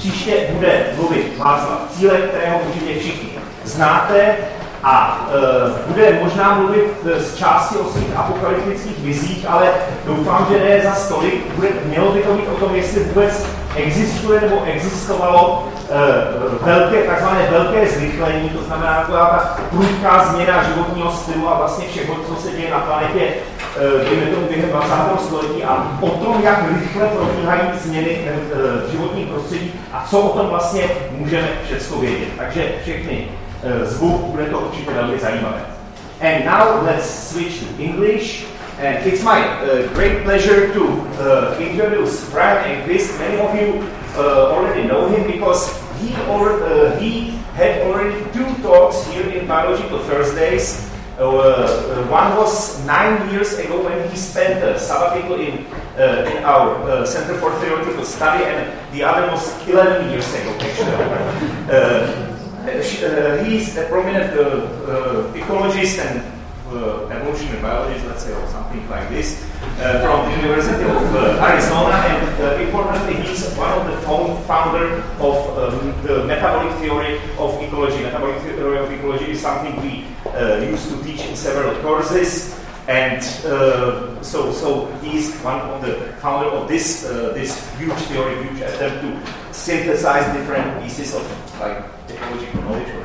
Příště bude mluvit Václav Cílek, kterého určitě všichni znáte, a e, bude možná mluvit z části o svých apokalyptických vizích, ale doufám, že ne za stolik. Bude, mělo by to být o tom, jestli vůbec existuje nebo existovalo e, velké, takzvané velké zrychlení, to znamená taková ta prudká změna životního stylu a vlastně všeho, co se děje na planetě, e, dejme tomu během 20. století a o tom, jak rychle probíhají změny e, v životním prostředí a co o tom vlastně můžeme všechno vědět. Takže všechny zvuk, bude to určitě velmi zajímavé. And now let's switch to English. And it's my uh, great pleasure to uh, introduce Brian Enquist. Many of you uh, already know him because he, or, he had already two talks here in Biological Thursdays. Uh, uh, one was nine years ago when he spent a sabbatical in, in our Center for Theoretical Study, and the other was 11 years ago, actually. Uh, he's a prominent uh, uh, ecologist and evolutionary biologist, let's say, or something like this, from the University of Arizona. And importantly, he's one of the founder of um, the metabolic theory of ecology. Metabolic theory of ecology is something we used to teach in several courses. And uh, so, so he's one of the founder of this uh, this huge theory, huge attempt to synthesize different pieces of like ecological knowledge or,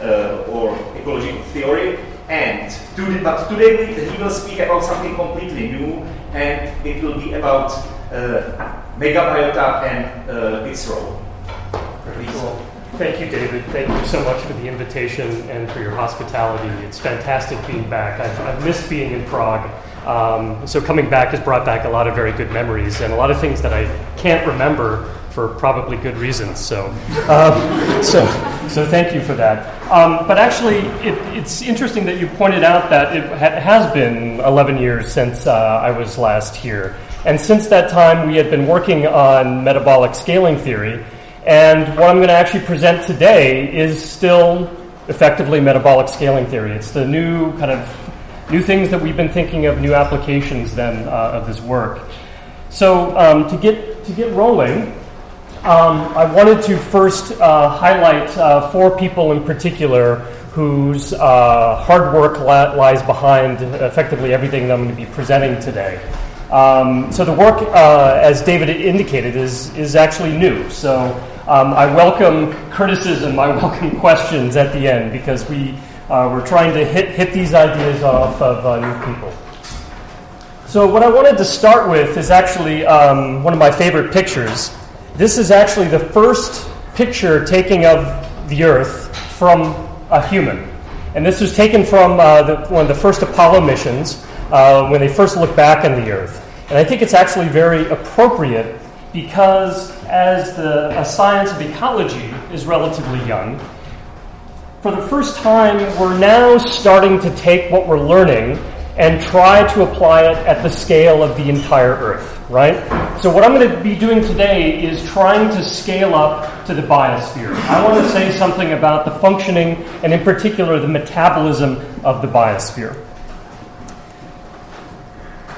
uh, or ecological theory. And today, but today he will speak about something completely new, and it will be about uh, megabiota and uh, its role. Cool. Thank you, David. Thank you so much for the invitation and for your hospitality. It's fantastic being back. I've, I've missed being in Prague. Um, so coming back has brought back a lot of very good memories and a lot of things that I can't remember for probably good reasons. So, um, so, so thank you for that. Um, but actually, it, it's interesting that you pointed out that it ha- has been 11 years since uh, I was last here. And since that time, we had been working on metabolic scaling theory. And what I'm going to actually present today is still effectively metabolic scaling theory. It's the new kind of new things that we've been thinking of, new applications then uh, of this work. So um, to get to get rolling, um, I wanted to first uh, highlight uh, four people in particular whose uh, hard work la- lies behind effectively everything that I'm going to be presenting today. Um, so the work, uh, as David indicated, is is actually new. So um, I welcome criticism, I welcome questions at the end because we uh, we're trying to hit hit these ideas off of uh, new people. So what I wanted to start with is actually um, one of my favorite pictures. This is actually the first picture taking of the Earth from a human. And this was taken from uh, the, one of the first Apollo missions uh, when they first looked back on the Earth. And I think it's actually very appropriate because as the a science of ecology is relatively young, for the first time, we're now starting to take what we're learning and try to apply it at the scale of the entire Earth right? So, what I'm going to be doing today is trying to scale up to the biosphere. I want to say something about the functioning and, in particular, the metabolism of the biosphere.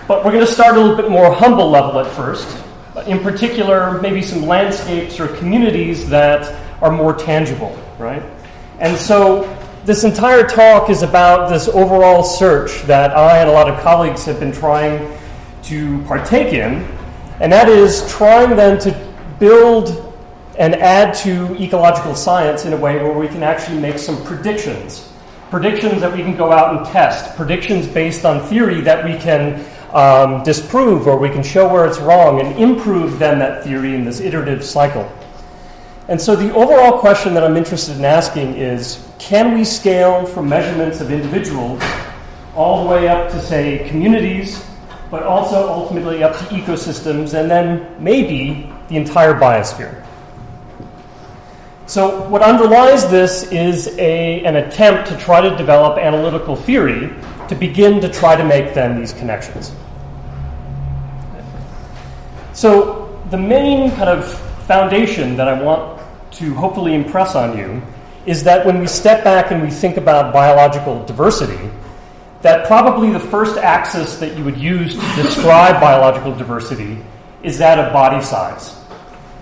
But we're going to start a little bit more humble level at first. Uh, in particular, maybe some landscapes or communities that are more tangible, right? And so, this entire talk is about this overall search that I and a lot of colleagues have been trying to partake in, and that is trying then to build and add to ecological science in a way where we can actually make some predictions. Predictions that we can go out and test, predictions based on theory that we can um, disprove or we can show where it's wrong and improve then that theory in this iterative cycle. And so the overall question that I'm interested in asking is can we scale from measurements of individuals all the way up to, say, communities but also ultimately up to ecosystems and then maybe the entire biosphere. So, what underlies this is a, an attempt to try to develop analytical theory to begin to try to make then these connections. So, the main kind of foundation that I want to hopefully impress on you is that when we step back and we think about biological diversity, that probably the first axis that you would use to describe biological diversity is that of body size.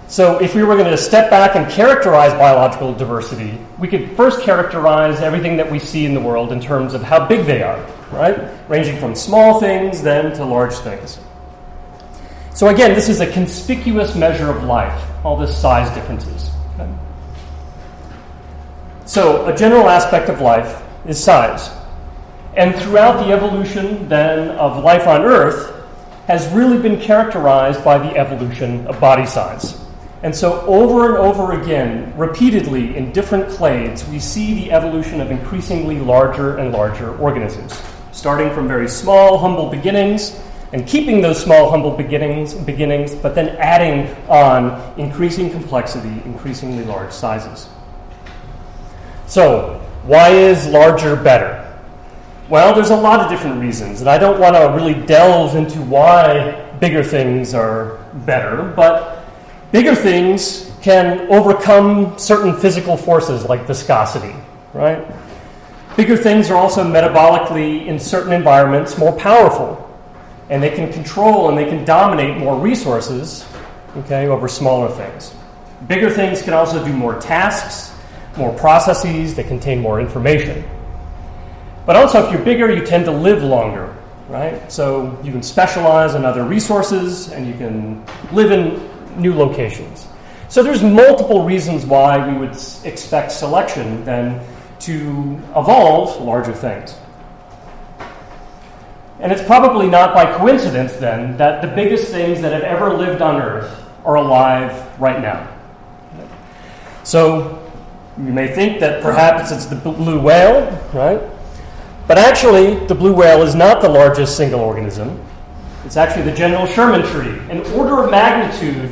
So, if we were going to step back and characterize biological diversity, we could first characterize everything that we see in the world in terms of how big they are, right? Ranging from small things then to large things. So, again, this is a conspicuous measure of life, all this size differences. So, a general aspect of life is size. And throughout the evolution then of life on Earth has really been characterized by the evolution of body size. And so, over and over again, repeatedly in different clades, we see the evolution of increasingly larger and larger organisms, starting from very small, humble beginnings and keeping those small, humble beginnings, beginnings but then adding on increasing complexity, increasingly large sizes. So, why is larger better? Well, there's a lot of different reasons, and I don't want to really delve into why bigger things are better, but bigger things can overcome certain physical forces like viscosity, right? Bigger things are also metabolically, in certain environments, more powerful, and they can control and they can dominate more resources, okay, over smaller things. Bigger things can also do more tasks, more processes, they contain more information. But also, if you're bigger, you tend to live longer, right? So you can specialize in other resources and you can live in new locations. So there's multiple reasons why we would expect selection then to evolve larger things. And it's probably not by coincidence then that the biggest things that have ever lived on Earth are alive right now. So you may think that perhaps it's the blue whale, right? But actually, the blue whale is not the largest single organism. It's actually the general Sherman tree, an order of magnitude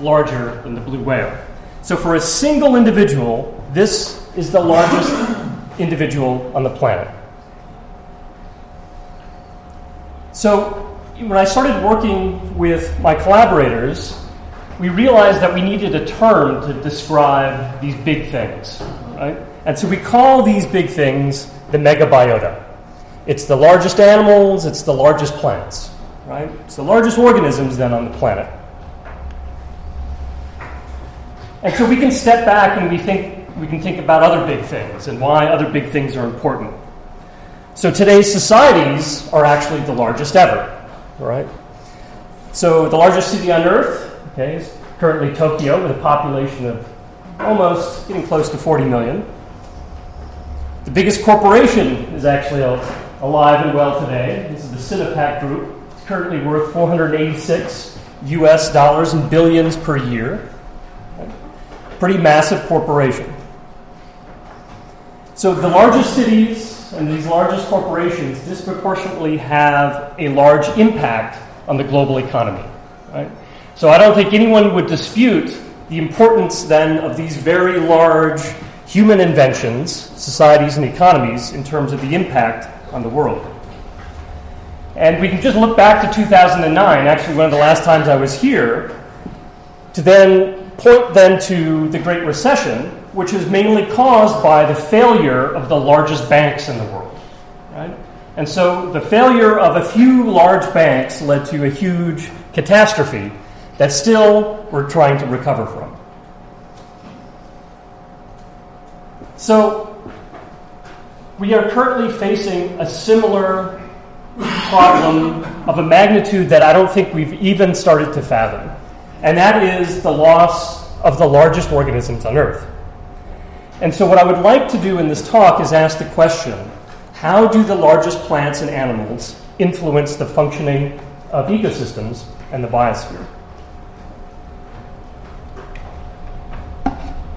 larger than the blue whale. So, for a single individual, this is the largest individual on the planet. So, when I started working with my collaborators, we realized that we needed a term to describe these big things, right? And so we call these big things the megabiota. It's the largest animals, it's the largest plants, right? It's the largest organisms then on the planet. And so we can step back and we think we can think about other big things and why other big things are important. So today's societies are actually the largest ever, right? So the largest city on earth, okay, is currently Tokyo with a population of almost getting close to 40 million. The biggest corporation is actually alive and well today. This is the Sinopec Group. It's currently worth 486 US dollars in billions per year. Pretty massive corporation. So the largest cities and these largest corporations disproportionately have a large impact on the global economy. Right? So I don't think anyone would dispute the importance then of these very large human inventions, societies, and economies in terms of the impact on the world. And we can just look back to 2009, actually, one of the last times I was here, to then point then to the Great Recession, which was mainly caused by the failure of the largest banks in the world. Right? And so the failure of a few large banks led to a huge catastrophe that still we're trying to recover from. So, we are currently facing a similar problem of a magnitude that I don't think we've even started to fathom, and that is the loss of the largest organisms on Earth. And so, what I would like to do in this talk is ask the question how do the largest plants and animals influence the functioning of ecosystems and the biosphere?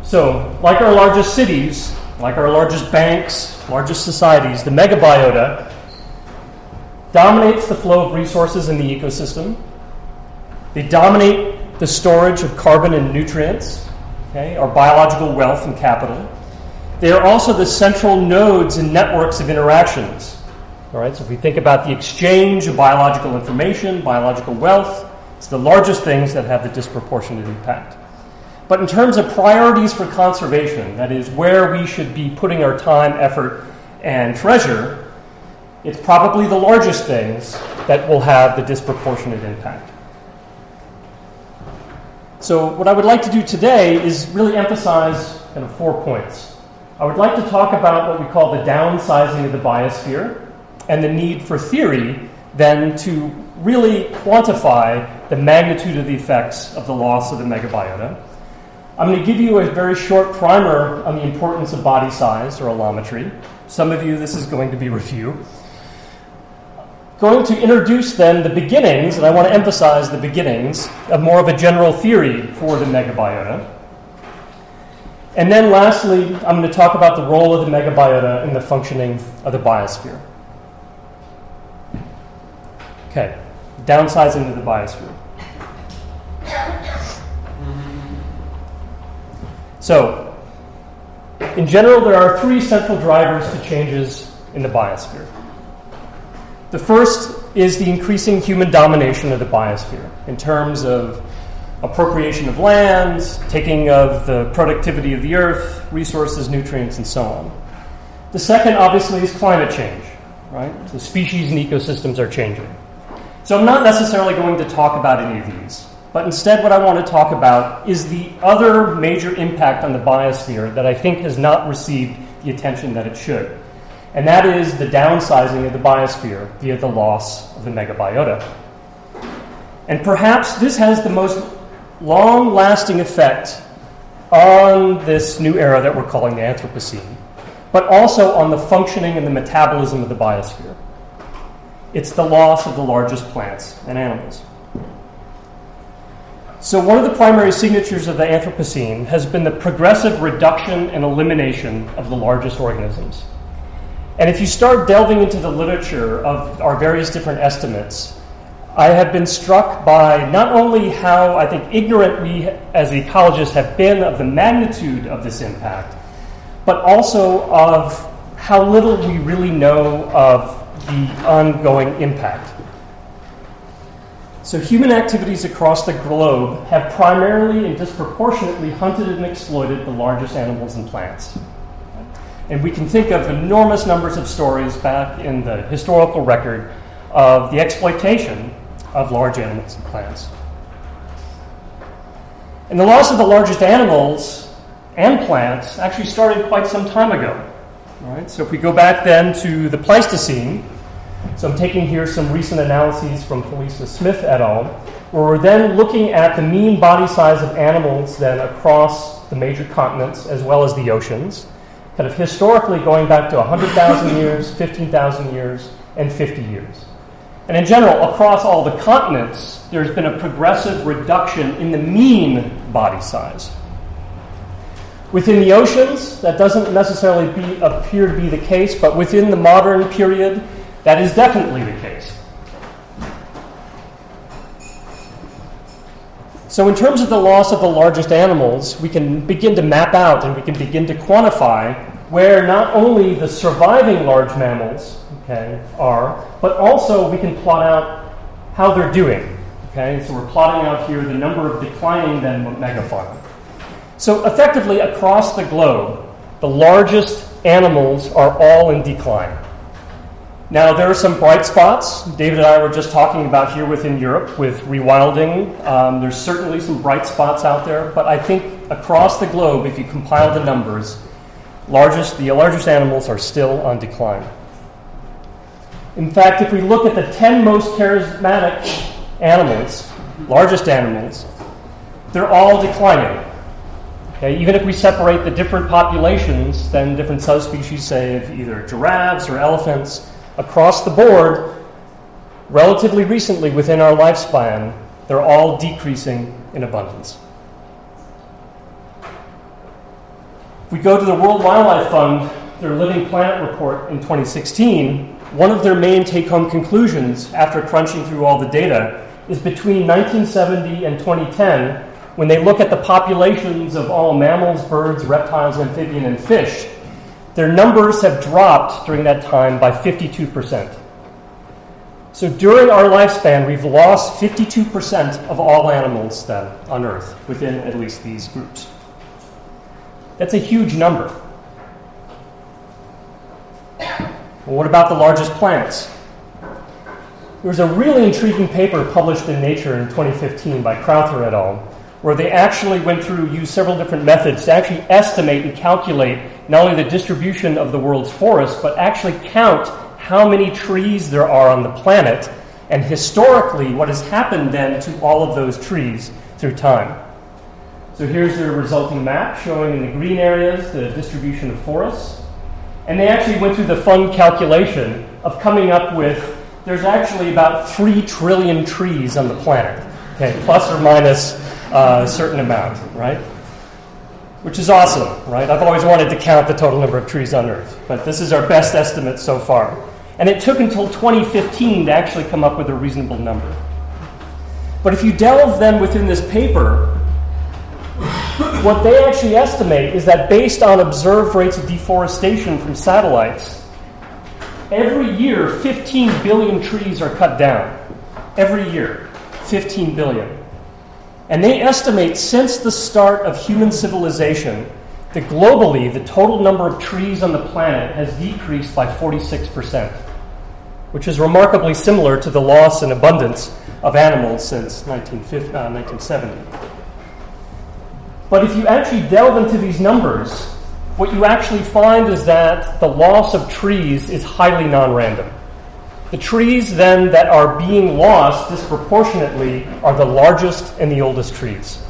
So, like our largest cities, like our largest banks, largest societies, the megabiota dominates the flow of resources in the ecosystem. They dominate the storage of carbon and nutrients, okay, our biological wealth and capital. They are also the central nodes and networks of interactions. All right, so if we think about the exchange of biological information, biological wealth, it's the largest things that have the disproportionate impact. But in terms of priorities for conservation, that is, where we should be putting our time, effort, and treasure, it's probably the largest things that will have the disproportionate impact. So, what I would like to do today is really emphasize kind of four points. I would like to talk about what we call the downsizing of the biosphere and the need for theory then to really quantify the magnitude of the effects of the loss of the megabiota. I'm going to give you a very short primer on the importance of body size or allometry. Some of you, this is going to be review. Going to introduce then the beginnings, and I want to emphasize the beginnings of more of a general theory for the megabiota. And then lastly, I'm going to talk about the role of the megabiota in the functioning of the biosphere. Okay, downsizing of the biosphere. So, in general, there are three central drivers to changes in the biosphere. The first is the increasing human domination of the biosphere in terms of appropriation of land, taking of the productivity of the earth, resources, nutrients, and so on. The second, obviously, is climate change, right? So species and ecosystems are changing. So I'm not necessarily going to talk about any of these. But instead, what I want to talk about is the other major impact on the biosphere that I think has not received the attention that it should. And that is the downsizing of the biosphere via the loss of the megabiota. And perhaps this has the most long lasting effect on this new era that we're calling the Anthropocene, but also on the functioning and the metabolism of the biosphere. It's the loss of the largest plants and animals. So, one of the primary signatures of the Anthropocene has been the progressive reduction and elimination of the largest organisms. And if you start delving into the literature of our various different estimates, I have been struck by not only how I think ignorant we as ecologists have been of the magnitude of this impact, but also of how little we really know of the ongoing impact. So, human activities across the globe have primarily and disproportionately hunted and exploited the largest animals and plants. And we can think of enormous numbers of stories back in the historical record of the exploitation of large animals and plants. And the loss of the largest animals and plants actually started quite some time ago. Right? So if we go back then to the Pleistocene, so I'm taking here some recent analyses from Felisa Smith et al., where we're then looking at the mean body size of animals then across the major continents as well as the oceans, kind of historically going back to 100,000 years, 15,000 years, and 50 years. And in general, across all the continents, there's been a progressive reduction in the mean body size. Within the oceans, that doesn't necessarily be, appear to be the case, but within the modern period, that is definitely the case. So, in terms of the loss of the largest animals, we can begin to map out and we can begin to quantify where not only the surviving large mammals okay, are, but also we can plot out how they're doing. Okay, so we're plotting out here the number of declining then megafauna. So, effectively, across the globe, the largest animals are all in decline. Now, there are some bright spots. David and I were just talking about here within Europe with rewilding. Um, there's certainly some bright spots out there, but I think across the globe, if you compile the numbers, largest, the largest animals are still on decline. In fact, if we look at the 10 most charismatic animals, largest animals, they're all declining. Okay, even if we separate the different populations, then different subspecies, say, of either giraffes or elephants, across the board, relatively recently within our lifespan, they're all decreasing in abundance. If we go to the World Wildlife Fund, their Living Planet report in 2016, one of their main take home conclusions after crunching through all the data is between 1970 and 2010, when they look at the populations of all mammals, birds, reptiles, amphibian, and fish, their numbers have dropped during that time by 52%. So during our lifespan, we've lost 52% of all animals then on Earth within at least these groups. That's a huge number. Well, what about the largest plants? There was a really intriguing paper published in Nature in 2015 by Crowther et al., where they actually went through, used several different methods to actually estimate and calculate not only the distribution of the world's forests, but actually count how many trees there are on the planet, and historically what has happened then to all of those trees through time. So here's the resulting map showing in the green areas the distribution of forests. And they actually went through the fun calculation of coming up with there's actually about 3 trillion trees on the planet, okay, plus or minus uh, a certain amount, right? Which is awesome, right? I've always wanted to count the total number of trees on Earth, but this is our best estimate so far. And it took until 2015 to actually come up with a reasonable number. But if you delve then within this paper, what they actually estimate is that based on observed rates of deforestation from satellites, Every year, 15 billion trees are cut down. Every year, 15 billion. And they estimate since the start of human civilization that globally the total number of trees on the planet has decreased by 46%, which is remarkably similar to the loss in abundance of animals since 1970. Uh, but if you actually delve into these numbers, what you actually find is that the loss of trees is highly non random. The trees, then, that are being lost disproportionately are the largest and the oldest trees.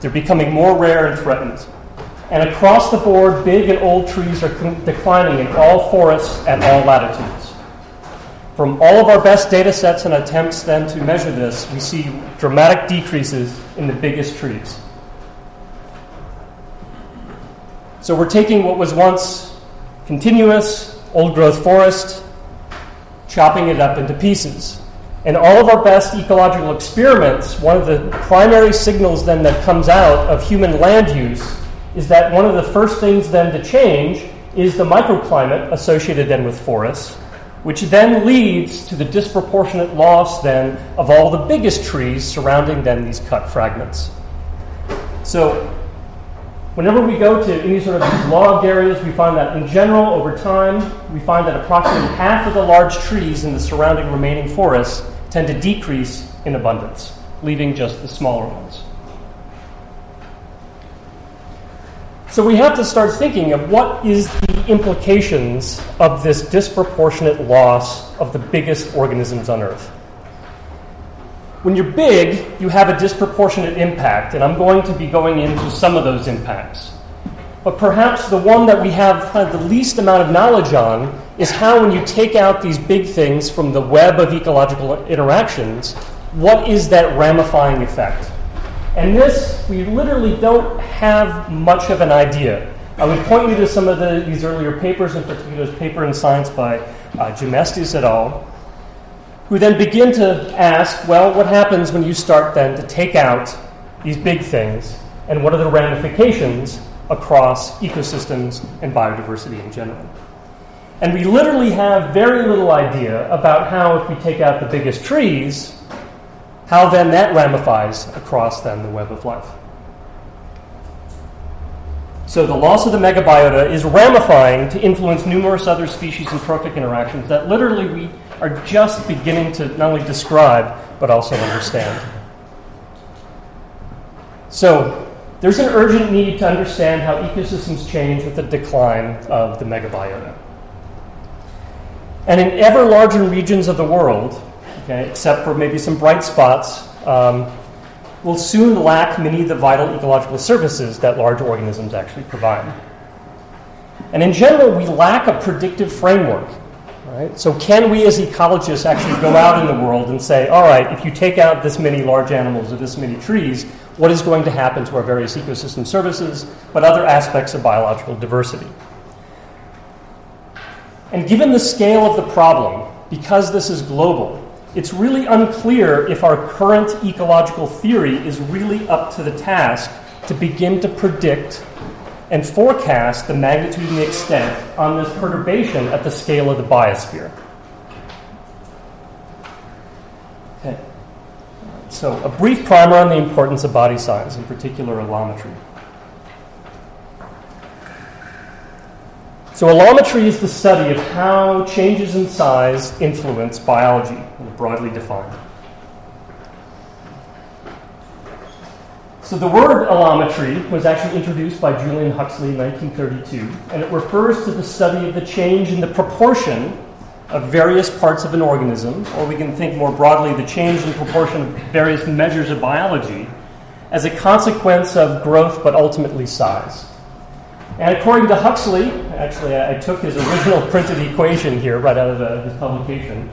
They're becoming more rare and threatened. And across the board, big and old trees are declining in all forests at all latitudes. From all of our best data sets and attempts then to measure this, we see dramatic decreases in the biggest trees. So we're taking what was once continuous old growth forest, chopping it up into pieces. And all of our best ecological experiments, one of the primary signals then that comes out of human land use is that one of the first things then to change is the microclimate associated then with forests, which then leads to the disproportionate loss then of all the biggest trees surrounding then these cut fragments. So Whenever we go to any sort of these logged areas, we find that in general, over time, we find that approximately half of the large trees in the surrounding remaining forests tend to decrease in abundance, leaving just the smaller ones. So we have to start thinking of what is the implications of this disproportionate loss of the biggest organisms on Earth. When you're big, you have a disproportionate impact, and I'm going to be going into some of those impacts. But perhaps the one that we have kind of the least amount of knowledge on is how, when you take out these big things from the web of ecological interactions, what is that ramifying effect? And this, we literally don't have much of an idea. I would point you to some of the, these earlier papers, in particular, this paper in Science by uh, Jim Estes et al., who then begin to ask, well, what happens when you start then to take out these big things, and what are the ramifications across ecosystems and biodiversity in general? And we literally have very little idea about how, if we take out the biggest trees, how then that ramifies across then the web of life. So the loss of the megabiota is ramifying to influence numerous other species and trophic interactions that literally we are just beginning to not only describe, but also understand. So, there's an urgent need to understand how ecosystems change with the decline of the megabiota. And in ever larger regions of the world, okay, except for maybe some bright spots, um, will soon lack many of the vital ecological services that large organisms actually provide. And in general, we lack a predictive framework Right? So, can we as ecologists actually go out in the world and say, all right, if you take out this many large animals or this many trees, what is going to happen to our various ecosystem services, but other aspects of biological diversity? And given the scale of the problem, because this is global, it's really unclear if our current ecological theory is really up to the task to begin to predict and forecast the magnitude and extent on this perturbation at the scale of the biosphere. Okay. So, a brief primer on the importance of body size, in particular allometry. So, allometry is the study of how changes in size influence biology, broadly defined. So the word allometry was actually introduced by Julian Huxley in 1932, and it refers to the study of the change in the proportion of various parts of an organism, or we can think more broadly the change in proportion of various measures of biology as a consequence of growth but ultimately size. And according to Huxley, actually, I took his original printed equation here right out of the, his publication,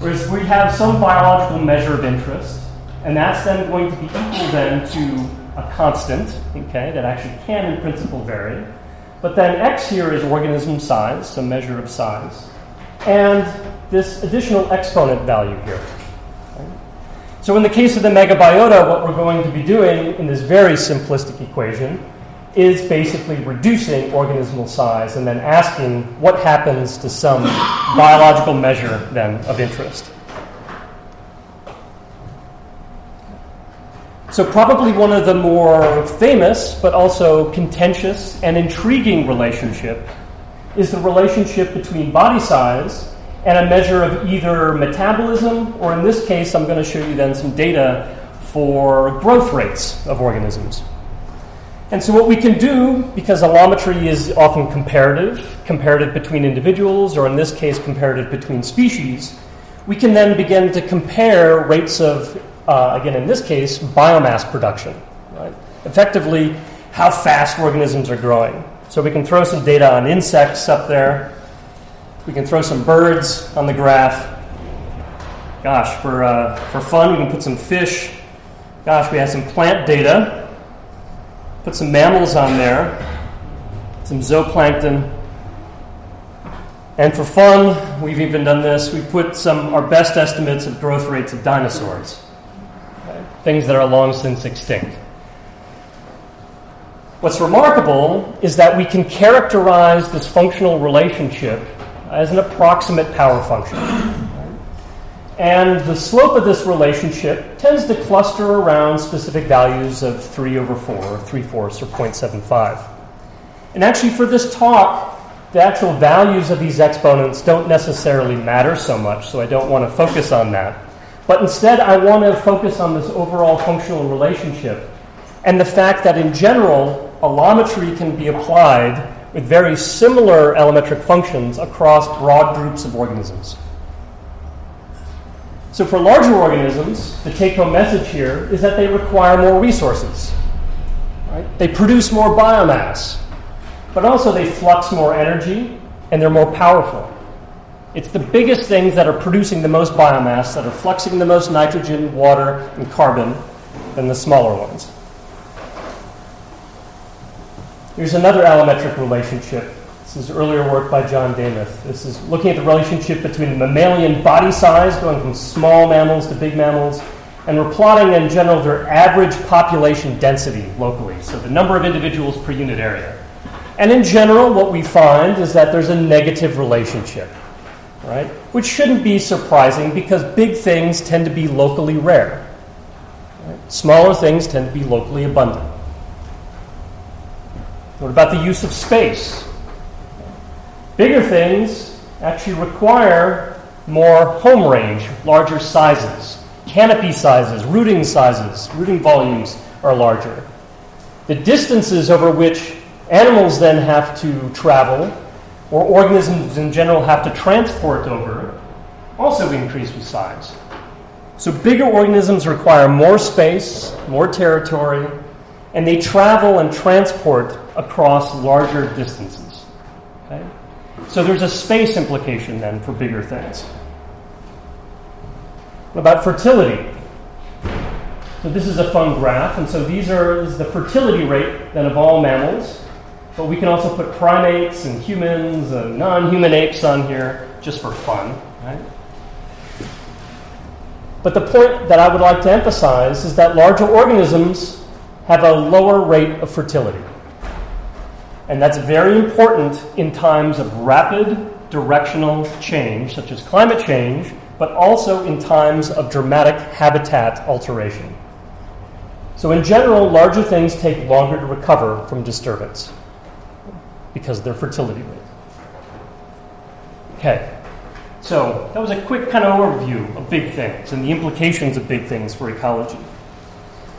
whereas we have some biological measure of interest, and that's then going to be equal then to a constant, okay, that actually can in principle vary. But then x here is organism size, some measure of size, and this additional exponent value here. So in the case of the megabiota, what we're going to be doing in this very simplistic equation is basically reducing organismal size and then asking what happens to some biological measure then of interest. So, probably one of the more famous but also contentious and intriguing relationship is the relationship between body size and a measure of either metabolism, or in this case, I'm going to show you then some data for growth rates of organisms. And so, what we can do, because allometry is often comparative, comparative between individuals, or in this case, comparative between species, we can then begin to compare rates of uh, again, in this case, biomass production. Right? Effectively, how fast organisms are growing. So we can throw some data on insects up there. We can throw some birds on the graph. Gosh, for, uh, for fun, we can put some fish. Gosh, we have some plant data. Put some mammals on there, some zooplankton. And for fun, we've even done this. We put some our best estimates of growth rates of dinosaurs things that are long since extinct. What's remarkable is that we can characterize this functional relationship as an approximate power function. And the slope of this relationship tends to cluster around specific values of 3 over 4, or 3 fourths, or 0.75. And actually, for this talk, the actual values of these exponents don't necessarily matter so much, so I don't want to focus on that. But instead, I want to focus on this overall functional relationship and the fact that in general, allometry can be applied with very similar allometric functions across broad groups of organisms. So, for larger organisms, the take home message here is that they require more resources. Right? They produce more biomass, but also they flux more energy and they're more powerful. It's the biggest things that are producing the most biomass, that are fluxing the most nitrogen, water, and carbon, than the smaller ones. Here's another allometric relationship. This is earlier work by John Damuth. This is looking at the relationship between the mammalian body size, going from small mammals to big mammals, and we're plotting in general their average population density locally, so the number of individuals per unit area. And in general, what we find is that there's a negative relationship right? Which shouldn't be surprising because big things tend to be locally rare. Right? Smaller things tend to be locally abundant. What about the use of space? Bigger things actually require more home range, larger sizes, canopy sizes, rooting sizes, rooting volumes are larger. The distances over which animals then have to travel or organisms in general have to transport over also increase with size. So bigger organisms require more space, more territory, and they travel and transport across larger distances. Okay? So there's a space implication then for bigger things. What about fertility? So this is a fun graph, and so these are is the fertility rate then of all mammals. But we can also put primates and humans and non human apes on here just for fun. Right? But the point that I would like to emphasize is that larger organisms have a lower rate of fertility. And that's very important in times of rapid directional change, such as climate change, but also in times of dramatic habitat alteration. So, in general, larger things take longer to recover from disturbance because of their fertility rate. Okay, so that was a quick kind of overview of big things and the implications of big things for ecology.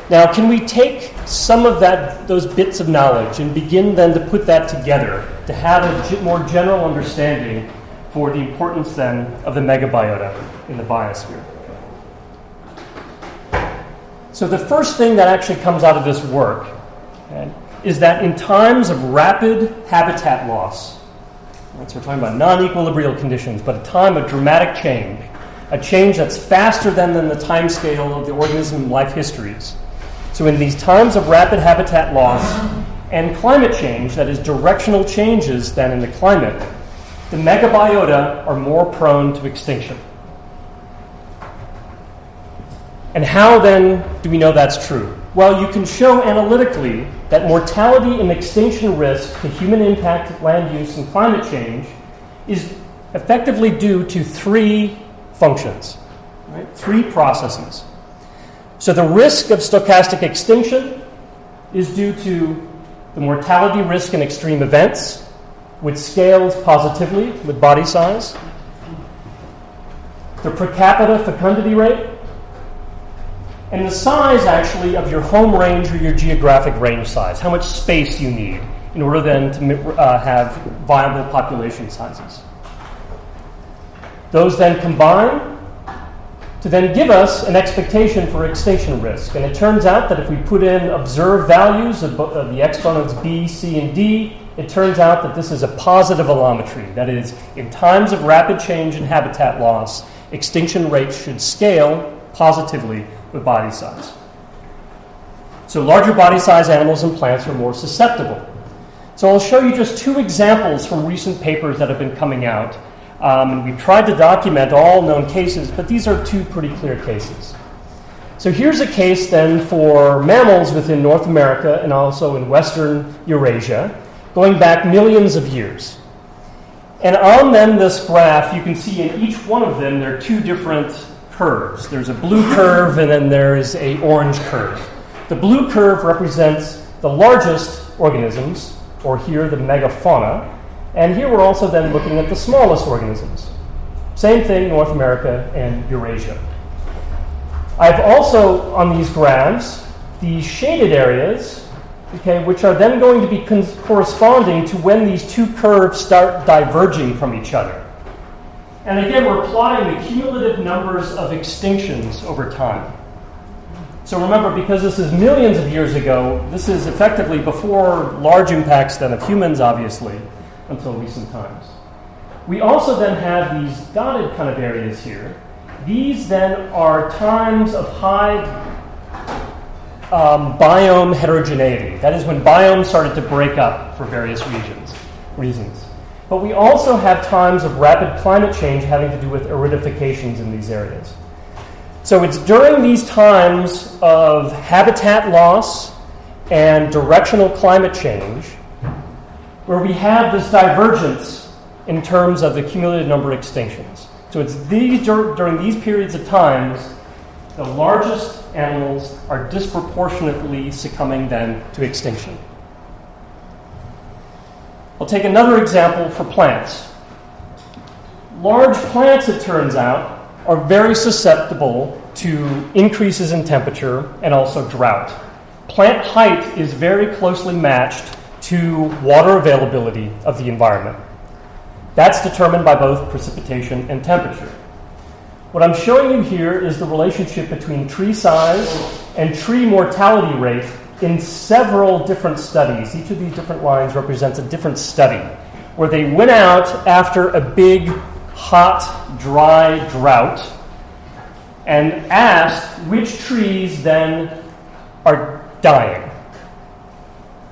Now, can we take some of that, those bits of knowledge and begin then to put that together to have a more general understanding for the importance then of the megabiota in the biosphere? So, the first thing that actually comes out of this work okay, is that in times of rapid habitat loss, right, so we're talking about non equilibrial conditions, but a time of dramatic change, a change that's faster than, than the time scale of the organism life histories. So, in these times of rapid habitat loss and climate change, that is, directional changes than in the climate, the megabiota are more prone to extinction. And how then do we know that's true? Well, you can show analytically that mortality and extinction risk to human impact, land use, and climate change is effectively due to three functions, right? three processes. So the risk of stochastic extinction is due to the mortality risk in extreme events, which scales positively with body size, the per capita fecundity rate, and the size actually of your home range or your geographic range size, how much space you need in order then to uh, have viable population sizes. Those then combine to then give us an expectation for extinction risk. And it turns out that if we put in observed values of, of the exponents b, c, and d, it turns out that this is a positive allometry. That is, in times of rapid change in habitat loss, extinction rates should scale positively with body size. So, larger body size animals and plants are more susceptible. So, I'll show you just two examples from recent papers that have been coming out. Um, and we've tried to document all known cases, but these are two pretty clear cases. So, here's a case then for mammals within North America and also in Western Eurasia, going back millions of years. And on then this graph, you can see in each one of them there are two different curves. There's a blue curve and then there's a orange curve. The blue curve represents the largest organisms, or here the megafauna, and here we're also then looking at the smallest organisms. Same thing, North America and Eurasia. I've also, on these graphs, the shaded areas, okay, which are then going to be con- corresponding to when these two curves start diverging from each other. And again, we're plotting the cumulative numbers of extinctions over time. So remember, because this is millions of years ago, this is effectively before large impacts then of humans, obviously, until recent times. We also then have these dotted kind of areas here. These then are times of high um, biome heterogeneity. That is when biomes started to break up for various regions, reasons. But we also have times of rapid climate change having to do with aridifications in these areas. So it's during these times of habitat loss and directional climate change where we have this divergence in terms of the cumulative number of extinctions. So it's these during these periods of times the largest animals are disproportionately succumbing then to extinction. I'll take another example for plants. Large plants, it turns out, are very susceptible to increases in temperature and also drought. Plant height is very closely matched to water availability of the environment. That's determined by both precipitation and temperature. What I'm showing you here is the relationship between tree size and tree mortality rate in several different studies. Each of these different lines represents a different study where they went out after a big, hot, dry drought and asked which trees then are dying.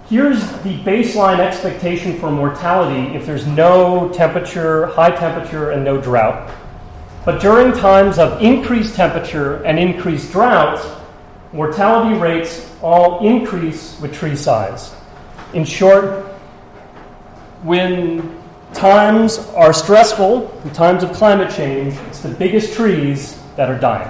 Here's the baseline expectation for mortality if there's no temperature, high temperature, and no drought. But during times of increased temperature and increased drought, mortality rates all increase with tree size. In short, when times are stressful, in times of climate change, it's the biggest trees that are dying.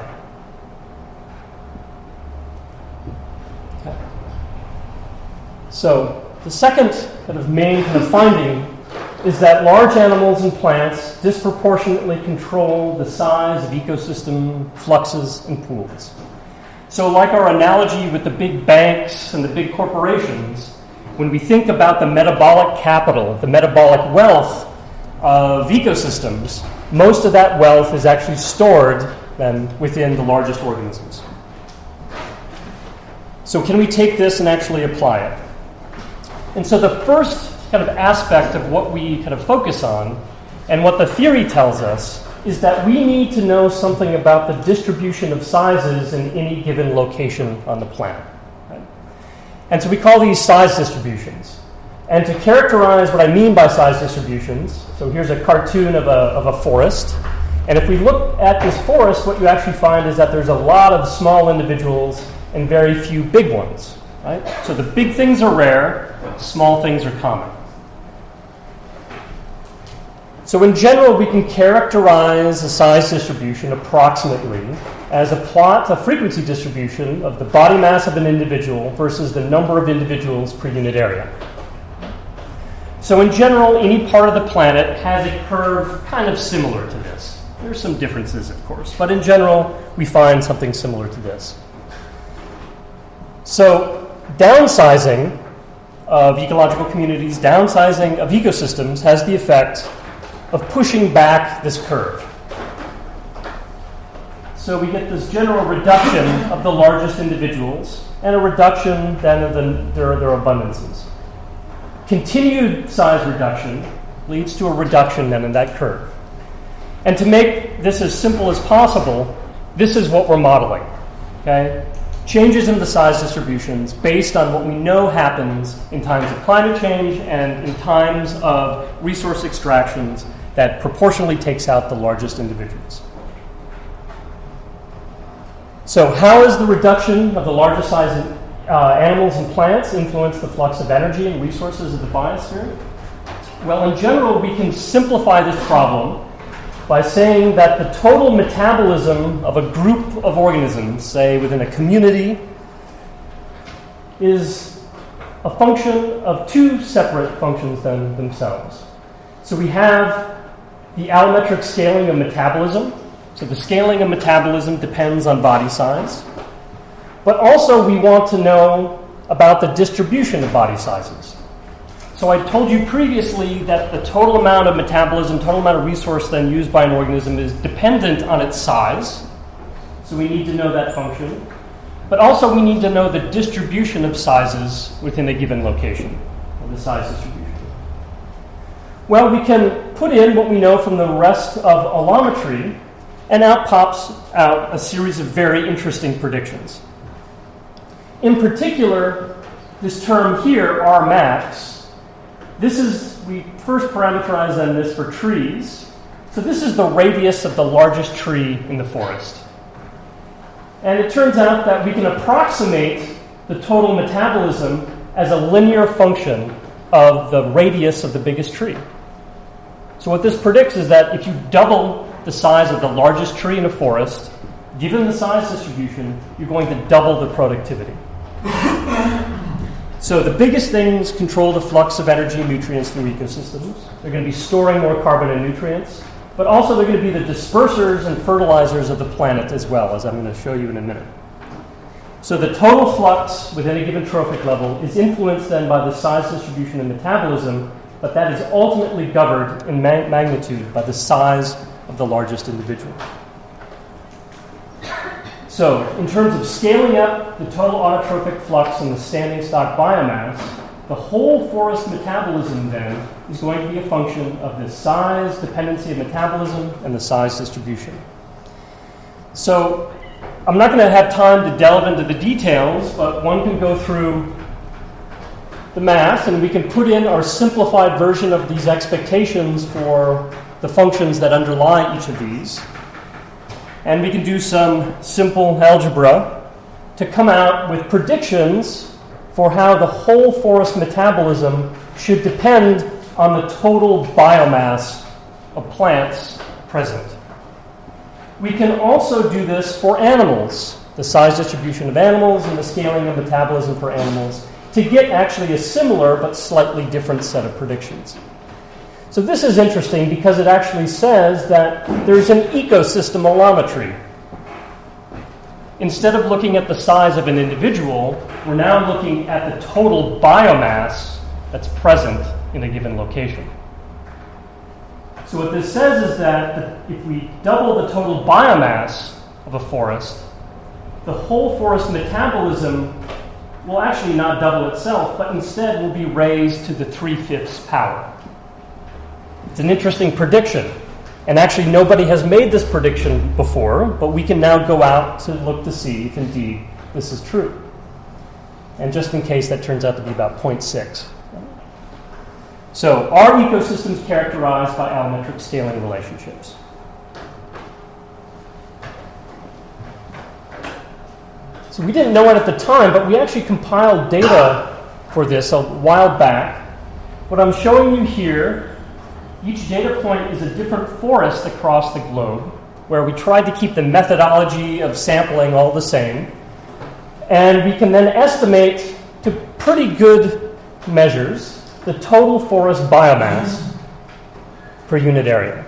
So, the second kind of main kind of finding is that large animals and plants disproportionately control the size of ecosystem fluxes and pools. So, like our analogy with the big banks and the big corporations, when we think about the metabolic capital, the metabolic wealth of ecosystems, most of that wealth is actually stored then within the largest organisms. So, can we take this and actually apply it? And so, the first kind of aspect of what we kind of focus on and what the theory tells us is that we need to know something about the distribution of sizes in any given location on the planet. Right? And so we call these size distributions. And to characterize what I mean by size distributions, so here's a cartoon of a, of a forest. And if we look at this forest, what you actually find is that there's a lot of small individuals and very few big ones. Right? So the big things are rare, small things are common. So, in general, we can characterize a size distribution approximately as a plot, a frequency distribution of the body mass of an individual versus the number of individuals per unit area. So, in general, any part of the planet has a curve kind of similar to this. There's some differences, of course, but in general, we find something similar to this. So, downsizing of ecological communities, downsizing of ecosystems has the effect of pushing back this curve. So we get this general reduction of the largest individuals and a reduction then of the, their, their abundances. Continued size reduction leads to a reduction then in that curve. And to make this as simple as possible, this is what we're modeling. Okay? Changes in the size distributions based on what we know happens in times of climate change and in times of resource extractions that proportionally takes out the largest individuals. So, how is the reduction of the largest size uh, animals and plants influence the flux of energy and resources of the biosphere? Well, in general, we can simplify this problem by saying that the total metabolism of a group of organisms, say within a community, is a function of two separate functions than themselves. So we have the allometric scaling of metabolism. So the scaling of metabolism depends on body size. But also, we want to know about the distribution of body sizes. So I told you previously that the total amount of metabolism, total amount of resource then used by an organism is dependent on its size. So we need to know that function. But also we need to know the distribution of sizes within a given location, the size distribution. Well, we can put in what we know from the rest of allometry, and out pops out a series of very interesting predictions. In particular, this term here, R max, this is, we first parameterize on this for trees. So this is the radius of the largest tree in the forest. And it turns out that we can approximate the total metabolism as a linear function of the radius of the biggest tree. So, what this predicts is that if you double the size of the largest tree in a forest, given the size distribution, you're going to double the productivity. so, the biggest things control the flux of energy and nutrients through ecosystems. They're going to be storing more carbon and nutrients, but also they're going to be the dispersers and fertilizers of the planet as well, as I'm going to show you in a minute. So the total flux within a given trophic level is influenced then by the size distribution and metabolism but that is ultimately governed in ma- magnitude by the size of the largest individual. So, in terms of scaling up the total autotrophic flux and the standing stock biomass, the whole forest metabolism then is going to be a function of the size, dependency of metabolism, and the size distribution. So, I'm not going to have time to delve into the details, but one can go through the math and we can put in our simplified version of these expectations for the functions that underlie each of these. And we can do some simple algebra to come out with predictions for how the whole forest metabolism should depend on the total biomass of plants present. We can also do this for animals, the size distribution of animals and the scaling of metabolism for animals to get actually a similar but slightly different set of predictions. So this is interesting because it actually says that there's an ecosystem allometry. instead of looking at the size of an individual, we're now looking at the total biomass that's present in a given location. So, what this says is that if we double the total biomass of a forest, the whole forest metabolism will actually not double itself, but instead will be raised to the three fifths power. It's an interesting prediction. And actually, nobody has made this prediction before, but we can now go out to look to see if indeed this is true. And just in case, that turns out to be about 0.6. So, are ecosystems characterized by allometric scaling relationships? So, we didn't know it at the time, but we actually compiled data for this a while back. What I'm showing you here each data point is a different forest across the globe, where we tried to keep the methodology of sampling all the same. And we can then estimate to pretty good measures the total forest biomass per unit area.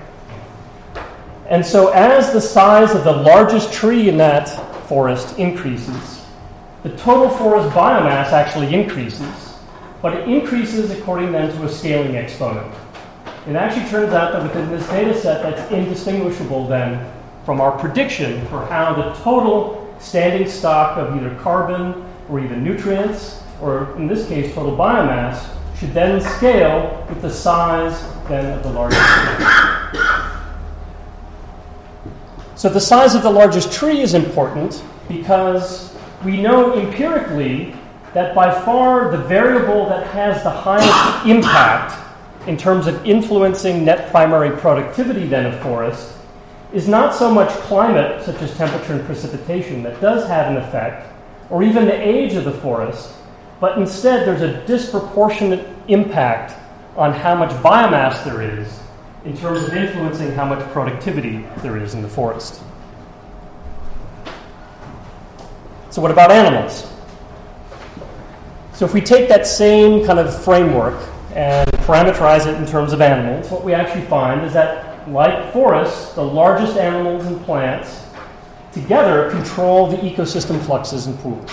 And so, as the size of the largest tree in that forest increases, the total forest biomass actually increases, but it increases according then to a scaling exponent. It actually turns out that within this data set, that's indistinguishable then from our prediction for how the total standing stock of either carbon or even nutrients, or in this case, total biomass, should then scale with the size then of the largest. So the size of the largest tree is important because we know empirically that by far the variable that has the highest impact in terms of influencing net primary productivity then of forest is not so much climate, such as temperature and precipitation, that does have an effect, or even the age of the forest, but instead there's a disproportionate impact on how much biomass there is in terms of influencing how much productivity there is in the forest. So, what about animals? So, if we take that same kind of framework and parameterize it in terms of animals, what we actually find is that, like forests, the largest animals and plants together control the ecosystem fluxes and pools.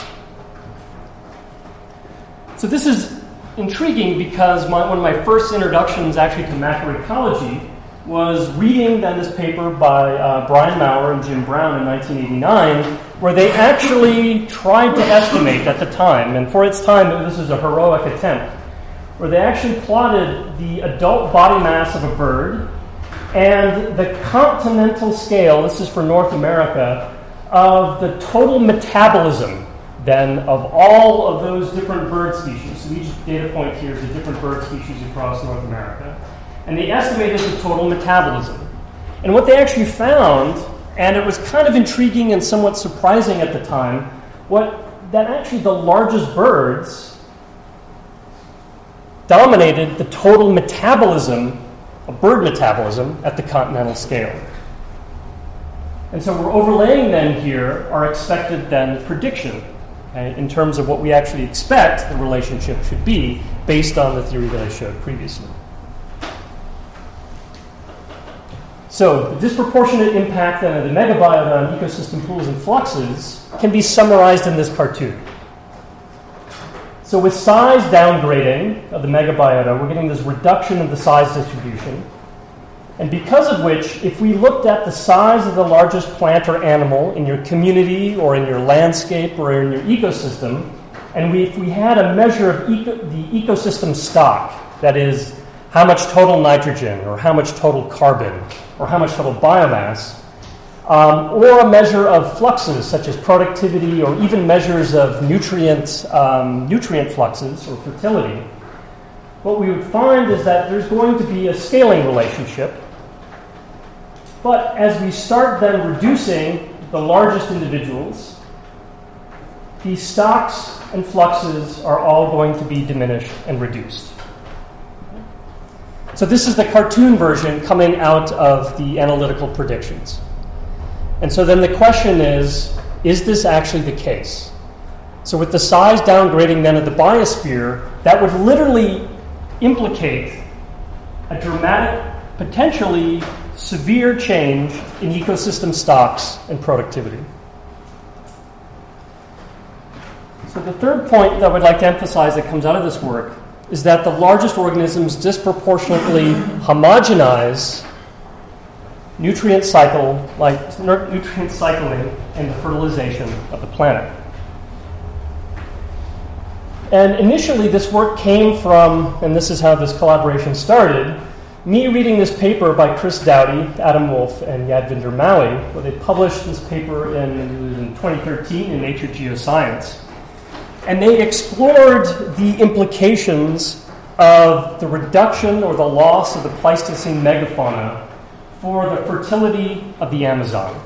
So, this is intriguing because my, one of my first introductions actually to macroecology was reading then this paper by uh, Brian Maurer and Jim Brown in 1989, where they actually tried to estimate at the time, and for its time, this was a heroic attempt where they actually plotted the adult body mass of a bird and the continental scale, this is for North America, of the total metabolism then of all of those different bird species. So each data point here is a different bird species across North America. And they estimated the total metabolism. And what they actually found, and it was kind of intriguing and somewhat surprising at the time, what that actually the largest birds dominated the total metabolism of bird metabolism at the continental scale. And so we're overlaying then here our expected then prediction in terms of what we actually expect the relationship should be based on the theory that I showed previously. So, the disproportionate impact of the megabiota on ecosystem pools and fluxes can be summarized in this cartoon. So with size downgrading of the megabiota, we're getting this reduction of the size distribution. And because of which, if we looked at the size of the largest plant or animal in your community or in your landscape or in your ecosystem, and we, if we had a measure of eco, the ecosystem stock, that is, how much total nitrogen or how much total carbon or how much total biomass, um, or a measure of fluxes such as productivity or even measures of nutrient, um, nutrient fluxes or fertility, what we would find is that there's going to be a scaling relationship. But as we start then reducing the largest individuals, these stocks and fluxes are all going to be diminished and reduced. So, this is the cartoon version coming out of the analytical predictions. And so then the question is is this actually the case? So, with the size downgrading then of the biosphere, that would literally implicate a dramatic, potentially severe change in ecosystem stocks and productivity. So, the third point that I would like to emphasize that comes out of this work is that the largest organisms disproportionately homogenize nutrient cycle, like nutrient cycling and the fertilization of the planet. And initially, this work came from, and this is how this collaboration started, me reading this paper by Chris Doughty, Adam Wolf, and Yadvinder Malhi, where they published this paper in, in 2013 in Nature Geoscience. And they explored the implications of the reduction or the loss of the Pleistocene megafauna for the fertility of the Amazon.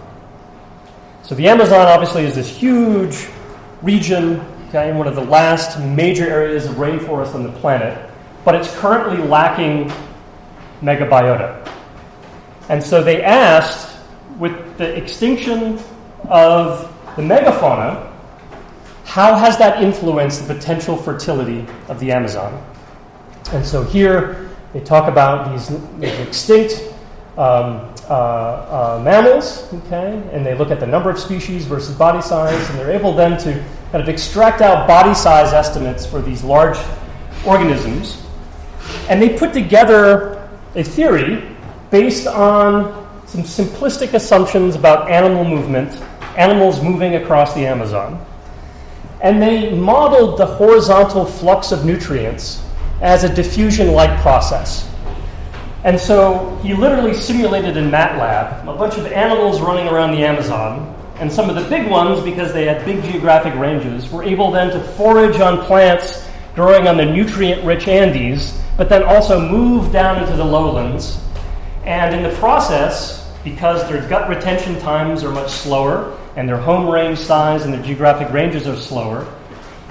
So, the Amazon obviously is this huge region, okay, one of the last major areas of rainforest on the planet, but it's currently lacking megabiota. And so they asked, with the extinction of the megafauna, how has that influenced the potential fertility of the Amazon? And so here they talk about these, these extinct um, uh, uh, mammals, okay, and they look at the number of species versus body size, and they're able then to kind of extract out body size estimates for these large organisms. And they put together a theory based on some simplistic assumptions about animal movement, animals moving across the Amazon. And they modeled the horizontal flux of nutrients as a diffusion like process. And so he literally simulated in MATLAB a bunch of animals running around the Amazon. And some of the big ones, because they had big geographic ranges, were able then to forage on plants growing on the nutrient rich Andes, but then also move down into the lowlands. And in the process, because their gut retention times are much slower, and their home range size and their geographic ranges are slower,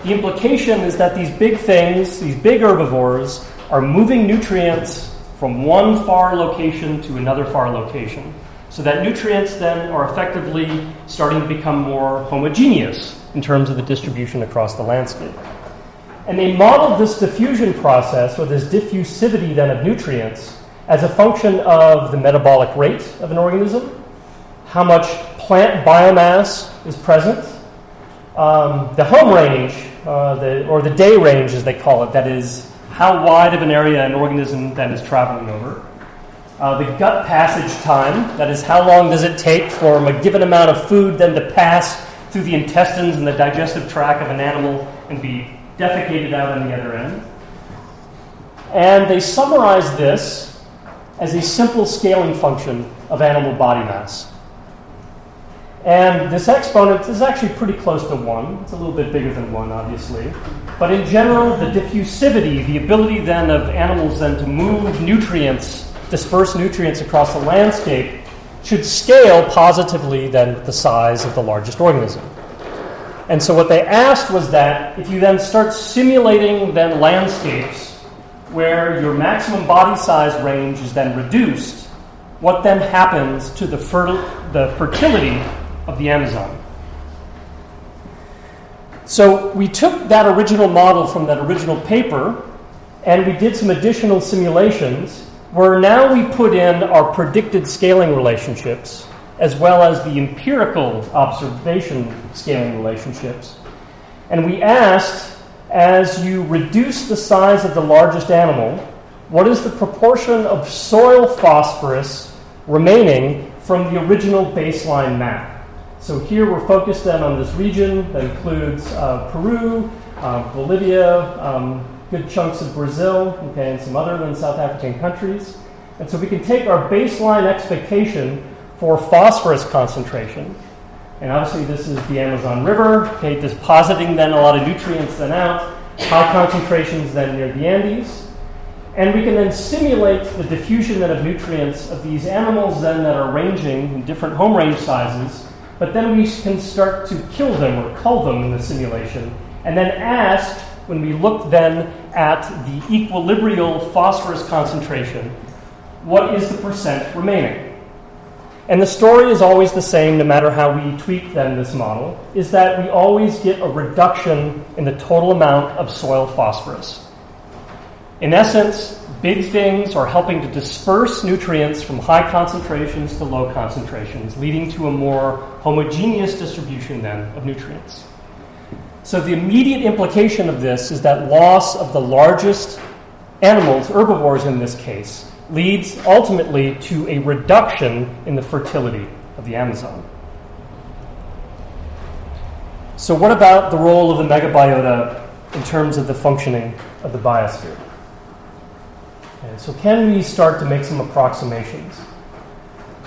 the implication is that these big things, these big herbivores, are moving nutrients from one far location to another far location. So that nutrients then are effectively starting to become more homogeneous in terms of the distribution across the landscape. And they modeled this diffusion process, or this diffusivity then of nutrients, as a function of the metabolic rate of an organism, how much plant biomass is present, um, the home range, uh, the, or the day range as they call it, that is how wide of an area an organism then is traveling over. Uh, the gut passage time, that is how long does it take for a given amount of food then to pass through the intestines and the digestive tract of an animal and be defecated out on the other end. And they summarize this as a simple scaling function of animal body mass. And this exponent is actually pretty close to 1. It's a little bit bigger than 1, obviously. But in general, the diffusivity, the ability then of animals then to move nutrients, disperse nutrients across the landscape, should scale positively then with the size of the largest organism. And so what they asked was that if you then start simulating then landscapes where your maximum body size range is then reduced, what then happens to the, the fertility of the Amazon. So we took that original model from that original paper and we did some additional simulations where now we put in our predicted scaling relationships as well as the empirical observation scaling relationships. And we asked as you reduce the size of the largest animal, what is the proportion of soil phosphorus remaining from the original baseline map? So here we're focused then on this region that includes uh, Peru, uh, Bolivia, um, good chunks of Brazil, okay, and some other than South African countries. And so we can take our baseline expectation for phosphorus concentration, and obviously this is the Amazon River, okay, depositing then a lot of nutrients then out, high concentrations then near the Andes. And we can then simulate the diffusion then of nutrients of these animals then that are ranging in different home range sizes but then we can start to kill them or cull them in the simulation, and then ask, when we look then at the equilibrial phosphorus concentration, what is the percent remaining? And the story is always the same no matter how we tweak then this model, is that we always get a reduction in the total amount of soil phosphorus. In essence, Big things are helping to disperse nutrients from high concentrations to low concentrations, leading to a more homogeneous distribution then of nutrients. So the immediate implication of this is that loss of the largest animals, herbivores in this case, leads ultimately to a reduction in the fertility of the Amazon. So, what about the role of the megabiota in terms of the functioning of the biosphere? So, can we start to make some approximations?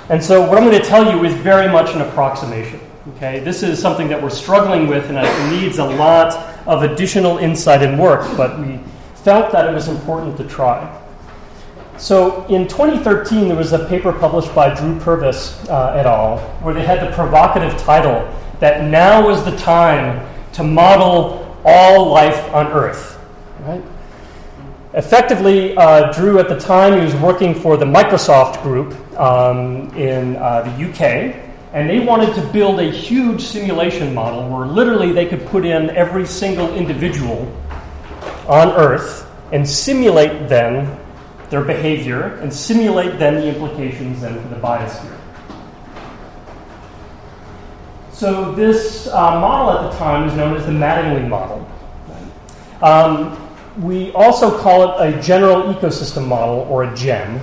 And so, what I'm going to tell you is very much an approximation. Okay, this is something that we're struggling with, and it needs a lot of additional insight and work, but we felt that it was important to try. So, in 2013, there was a paper published by Drew Purves uh, et al., where they had the provocative title that now was the time to model all life on Earth. Right? Effectively, uh, Drew at the time he was working for the Microsoft Group um, in uh, the UK, and they wanted to build a huge simulation model where literally they could put in every single individual on Earth and simulate then their behavior and simulate then the implications then for the biosphere. So this uh, model at the time is known as the Madingley model. Um, we also call it a general ecosystem model or a GEM,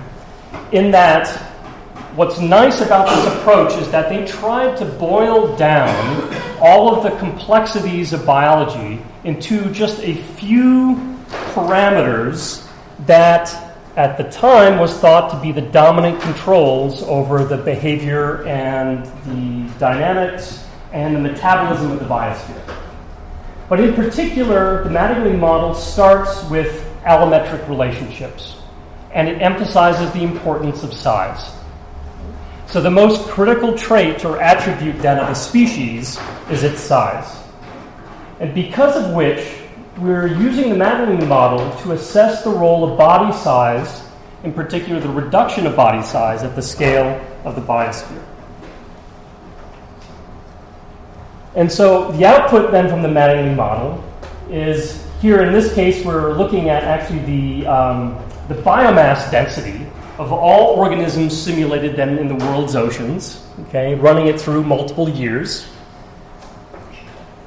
in that what's nice about this approach is that they tried to boil down all of the complexities of biology into just a few parameters that at the time was thought to be the dominant controls over the behavior and the dynamics and the metabolism of the biosphere. But in particular, the Madingley model starts with allometric relationships, and it emphasizes the importance of size. So the most critical trait or attribute then of a species is its size. And because of which, we're using the Madingley model to assess the role of body size, in particular the reduction of body size at the scale of the biosphere. And so the output then from the Madingley model is here in this case we're looking at actually the, um, the biomass density of all organisms simulated then in the world's oceans, okay, running it through multiple years.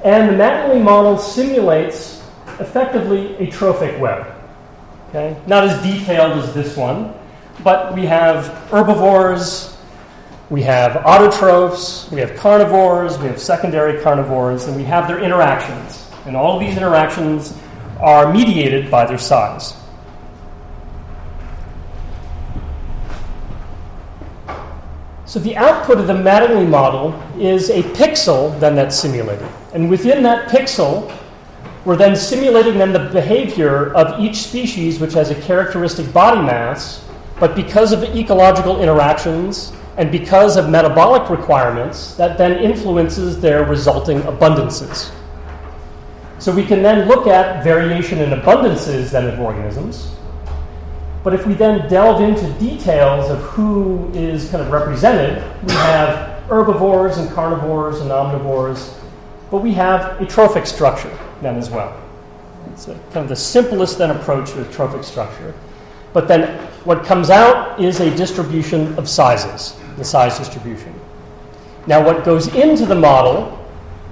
And the Mattingly model simulates effectively a trophic web. Okay? Not as detailed as this one, but we have herbivores, we have autotrophs, we have carnivores, we have secondary carnivores, and we have their interactions. And all of these interactions are mediated by their size. So the output of the Madingley model is a pixel then that's simulated. And within that pixel, we're then simulating then the behavior of each species which has a characteristic body mass, but because of ecological interactions and because of metabolic requirements, that then influences their resulting abundances. So we can then look at variation in abundances then of organisms. But if we then delve into details of who is kind of represented, we have herbivores and carnivores and omnivores, but we have a trophic structure then as well. It's a, kind of the simplest then approach to a trophic structure. But then what comes out is a distribution of sizes the size distribution. Now, what goes into the model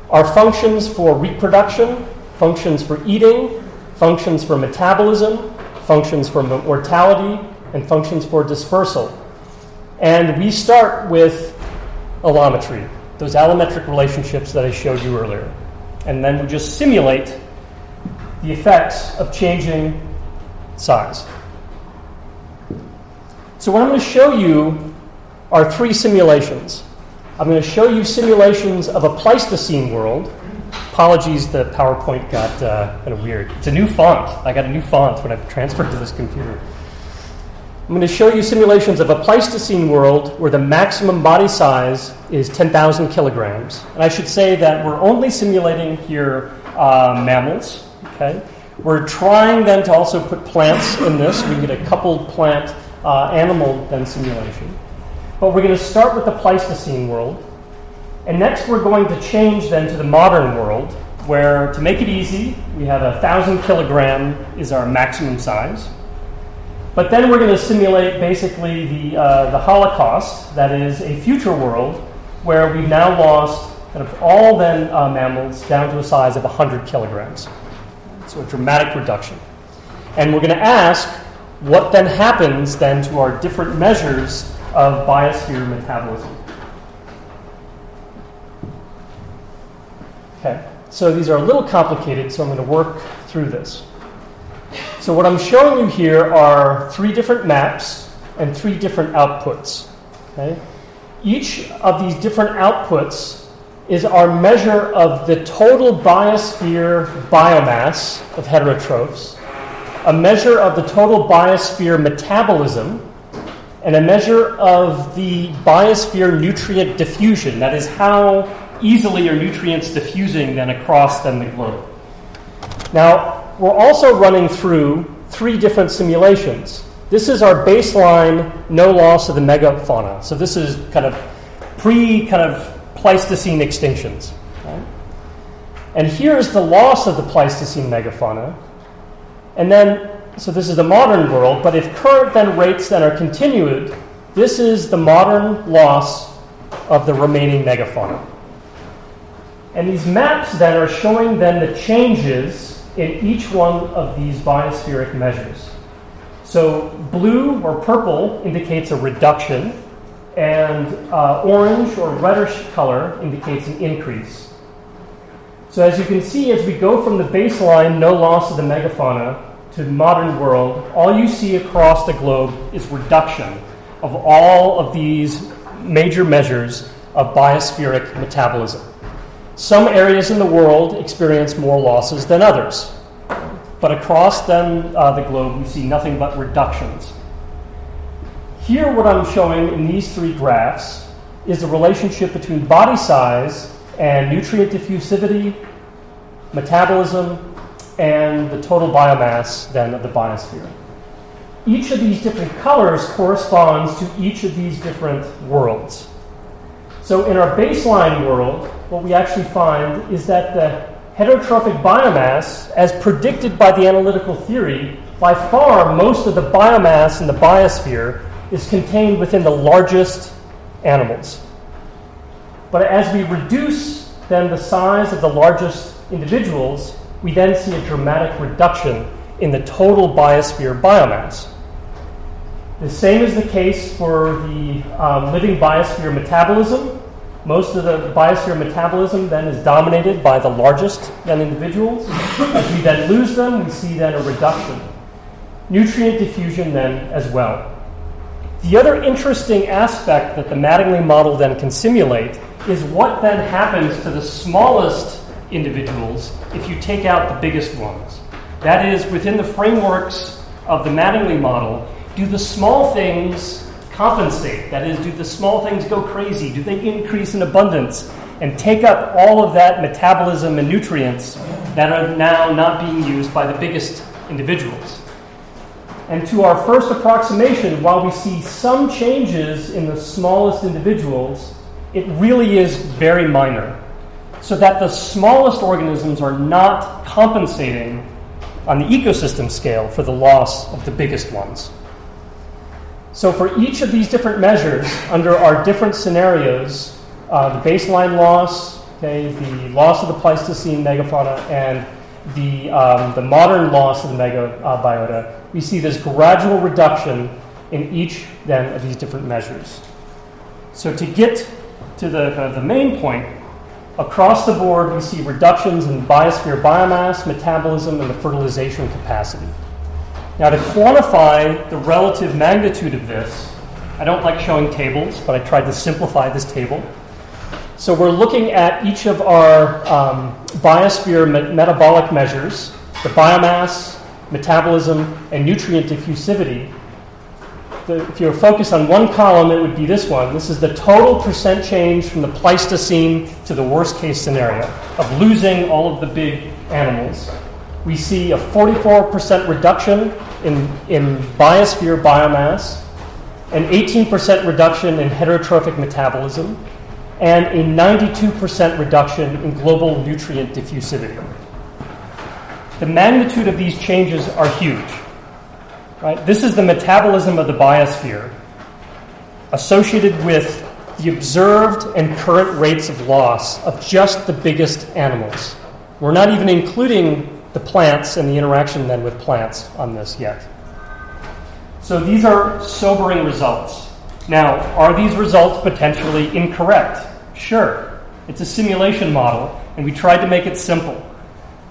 are functions for reproduction, functions for eating, functions for metabolism, functions for mortality, and functions for dispersal. And we start with allometry, those allometric relationships that I showed you earlier. And then we just simulate the effects of changing size. So, what I'm going to show you are three simulations. I'm going to show you simulations of a Pleistocene world. Apologies, the PowerPoint got uh, kind of weird. It's a new font. I got a new font when I transferred to this computer. I'm going to show you simulations of a Pleistocene world where the maximum body size is 10,000 kilograms. And I should say that we're only simulating here uh, mammals. Okay, we're trying then to also put plants in this. We get a coupled plant uh, animal then simulation. But we're going to start with the Pleistocene world. And next, we're going to change then to the modern world, where to make it easy, we have a thousand kilogram is our maximum size. But then we're going to simulate basically the, uh, the Holocaust, that is a future world where we've now lost kind of all then uh, mammals down to a size of 100 kilograms. So a dramatic reduction. And we're going to ask what then happens then to our different measures of biosphere metabolism. Okay, so these are a little complicated, so I'm going to work through this. So what I'm showing you here are three different maps and three different outputs. Okay? Each of these different outputs is our measure of the total biosphere biomass of heterotrophs, a measure of the total biosphere metabolism, and a measure of the biosphere nutrient diffusion. That is, how easily are nutrients diffusing then across then the globe. Now, we're also running through three different simulations. This is our baseline no loss of the megafauna. So this is kind of pre kind of Pleistocene extinctions. And here's the loss of the Pleistocene megafauna. And then, so this is the modern world, but if current then rates then are continued, this is the modern loss of the remaining megafauna. And these maps then are showing then the changes in each one of these biospheric measures. So blue or purple indicates a reduction, and uh, orange or reddish color indicates an increase. So as you can see, as we go from the baseline, no loss of the megafauna, to the modern world, all you see across the globe is reduction of all of these major measures of biospheric metabolism. Some areas in the world experience more losses than others. But across then uh, the globe, we see nothing but reductions. Here, what I'm showing in these three graphs is the relationship between body size and nutrient diffusivity, metabolism, and the total biomass then of the biosphere. Each of these different colors corresponds to each of these different worlds. So in our baseline world, what we actually find is that the heterotrophic biomass, as predicted by the analytical theory, by far most of the biomass in the biosphere is contained within the largest animals. But as we reduce then the size of the largest individuals, we then see a dramatic reduction in the total biosphere biomass. The same is the case for the um, living biosphere metabolism, most of the biosphere metabolism then is dominated by the largest then individuals. As we then lose them, we see then a reduction. Nutrient diffusion then as well. The other interesting aspect that the Madingley model then can simulate is what then happens to the smallest individuals if you take out the biggest ones. That is, within the frameworks of the Madingley model, do the small things compensate? That is, do the small things go crazy? Do they increase in abundance and take up all of that metabolism and nutrients that are now not being used by the biggest individuals? And to our first approximation, while we see some changes in the smallest individuals, it really is very minor. So that the smallest organisms are not compensating on the ecosystem scale for the loss of the biggest ones. So for each of these different measures, under our different scenarios, uh, the baseline loss, okay, the loss of the Pleistocene megafauna, and the, um, the modern loss of the megabiota, uh, we see this gradual reduction in each then of these different measures. So to get to the, of the main point, across the board we see reductions in biosphere biomass, metabolism, and the fertilization capacity. Now, to quantify the relative magnitude of this, I don't like showing tables, but I tried to simplify this table. So we're looking at each of our um, biosphere me- metabolic measures, the biomass, metabolism, and nutrient diffusivity. The, if you were focused on one column, it would be this one. This is the total percent change from the Pleistocene to the worst case scenario of losing all of the big animals we see a 44% reduction in, in biosphere biomass, an 18% reduction in heterotrophic metabolism, and a 92% reduction in global nutrient diffusivity. The magnitude of these changes are huge. Right? This is the metabolism of the biosphere associated with the observed and current rates of loss of just the biggest animals. We're not even including the plants and the interaction then with plants on this yet. So these are sobering results. Now, are these results potentially incorrect? Sure. It's a simulation model, and we tried to make it simple,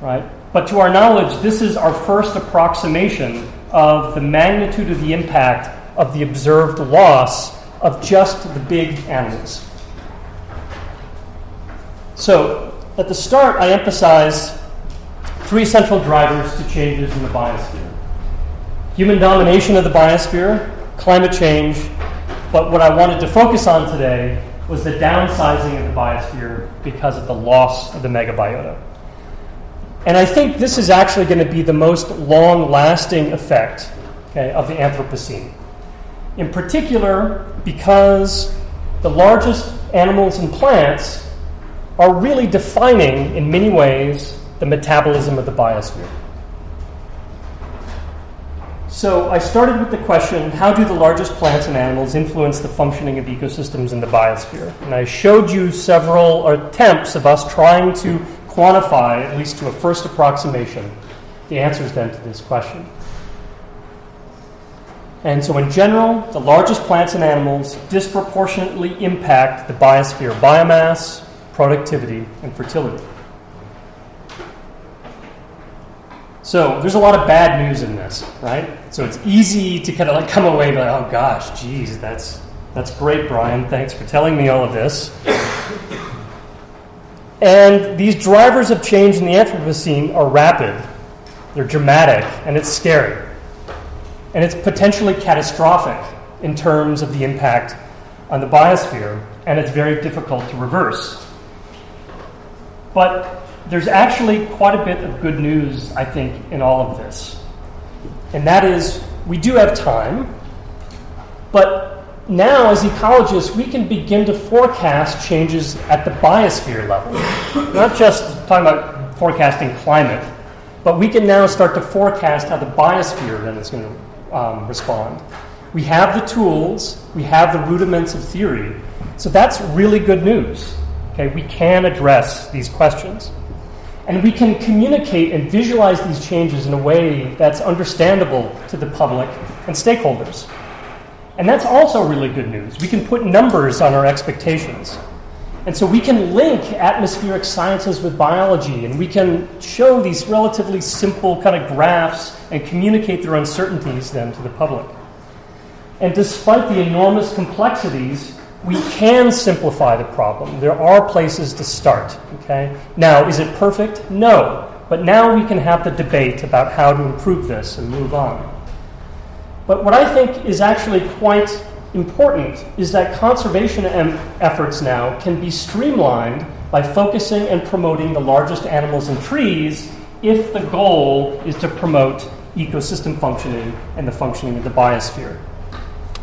right? But to our knowledge, this is our first approximation of the magnitude of the impact of the observed loss of just the big animals. So, at the start, I emphasized three central drivers to changes in the biosphere human domination of the biosphere, climate change, but what I wanted to focus on today was the downsizing of the biosphere because of the loss of the megabiota. And I think this is actually going to be the most long lasting effect okay, of the Anthropocene. In particular, because the largest animals and plants are really defining, in many ways, the metabolism of the biosphere. So I started with the question how do the largest plants and animals influence the functioning of ecosystems in the biosphere? And I showed you several attempts of us trying to quantify, at least to a first approximation, the answers then to this question. And so, in general, the largest plants and animals disproportionately impact the biosphere biomass, productivity, and fertility. So, there's a lot of bad news in this, right? So, it's easy to kind of like come away and be like, oh gosh, geez, that's, that's great, Brian. Thanks for telling me all of this. And these drivers of change in the Anthropocene are rapid, they're dramatic, and it's scary and it's potentially catastrophic in terms of the impact on the biosphere, and it's very difficult to reverse. But there's actually quite a bit of good news, I think, in all of this. And that is, we do have time, but now, as ecologists, we can begin to forecast changes at the biosphere level. Not just talking about forecasting climate, but we can now start to forecast how the biosphere then is going to um, respond. We have the tools, we have the rudiments of theory, so that's really good news. Okay, we can address these questions. And we can communicate and visualize these changes in a way that's understandable to the public and stakeholders. And that's also really good news. We can put numbers on our expectations. And so we can link atmospheric sciences with biology, and we can show these relatively simple kind of graphs and communicate their uncertainties then to the public. And despite the enormous complexities, we can simplify the problem. There are places to start. Okay? Now, is it perfect? No. But now we can have the debate about how to improve this and move on. But what I think is actually quite important is that conservation efforts now can be streamlined by focusing and promoting the largest animals and trees if the goal is to promote ecosystem functioning and the functioning of the biosphere.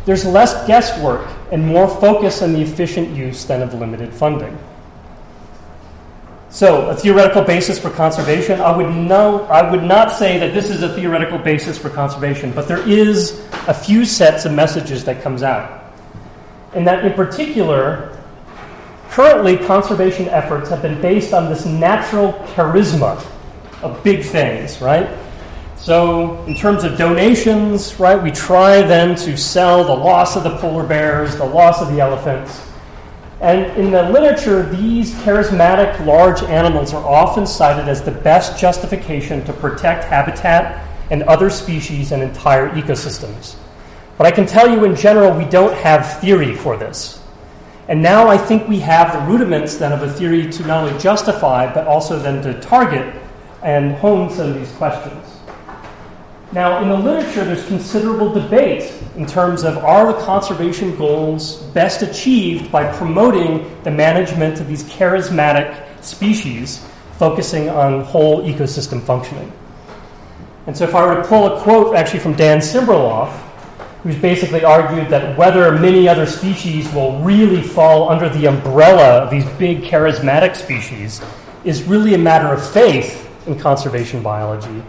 There's less guesswork and more focus on the efficient use than of limited funding. So, a theoretical basis for conservation, I would, no, I would not say that this is a theoretical basis for conservation, but there is a few sets of messages that comes out. And that in particular, currently conservation efforts have been based on this natural charisma of big things, right? So, in terms of donations, right, we try then to sell the loss of the polar bears, the loss of the elephants, and in the literature, these charismatic large animals are often cited as the best justification to protect habitat and other species and entire ecosystems. But I can tell you in general, we don't have theory for this. And now I think we have the rudiments then of a theory to not only justify, but also then to target and hone some of these questions. Now, in the literature, there's considerable debate in terms of are the conservation goals best achieved by promoting the management of these charismatic species, focusing on whole ecosystem functioning. And so, if I were to pull a quote actually from Dan Simberloff, who's basically argued that whether many other species will really fall under the umbrella of these big charismatic species is really a matter of faith in conservation biology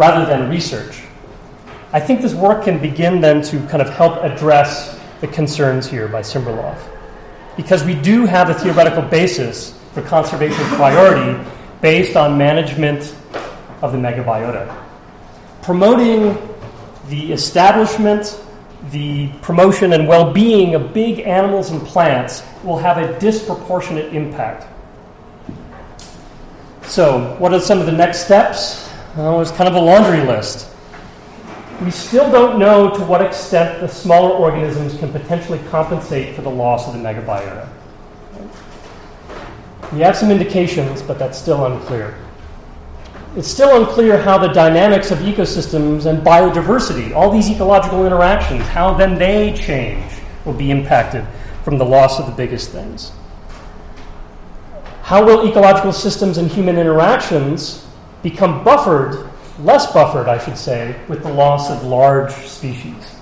rather than research. I think this work can begin then to kind of help address the concerns here by Simberloff. because we do have a theoretical basis for conservation priority based on management of the megabiota. Promoting the establishment, the promotion, and well being of big animals and plants will have a disproportionate impact. So, what are some of the next steps? Well, was kind of a laundry list. We still don't know to what extent the smaller organisms can potentially compensate for the loss of the megabiota. We have some indications, but that's still unclear. It's still unclear how the dynamics of ecosystems and biodiversity, all these ecological interactions, how then they change, will be impacted from the loss of the biggest things. How will ecological systems and human interactions become buffered, less buffered, I should say, with the loss of large species?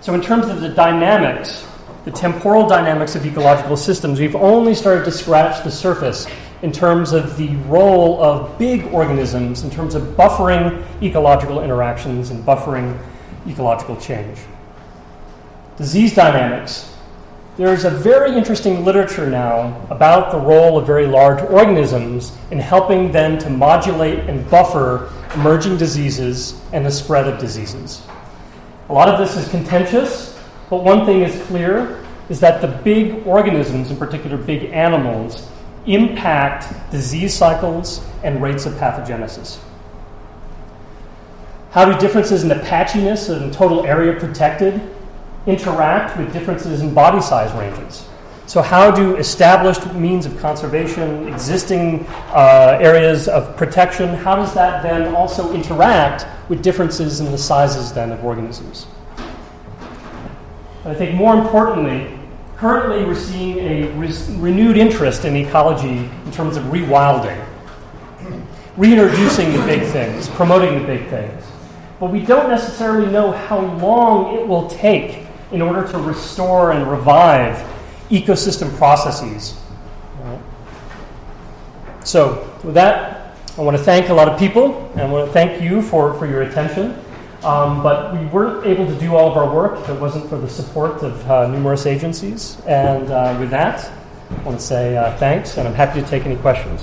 So, in terms of the dynamics, the temporal dynamics of ecological systems, we've only started to scratch the surface in terms of the role of big organisms in terms of buffering ecological interactions and buffering ecological change. Disease dynamics. There's a very interesting literature now about the role of very large organisms in helping them to modulate and buffer emerging diseases and the spread of diseases. A lot of this is contentious, but one thing is clear is that the big organisms, in particular big animals, impact disease cycles and rates of pathogenesis? How do differences in the patchiness and total area protected interact with differences in body size ranges? So, how do established means of conservation, existing uh, areas of protection, how does that then also interact with differences in the sizes then of organisms? I think more importantly, currently we're seeing a re- renewed interest in ecology in terms of rewilding, reintroducing the big things, promoting the big things. But we don't necessarily know how long it will take in order to restore and revive ecosystem processes. So, with that, I want to thank a lot of people, and I want to thank you for, for your attention. Um, but we weren't able to do all of our work if it wasn't for the support of uh, numerous agencies. And uh, with that, I want to say uh, thanks, and I'm happy to take any questions.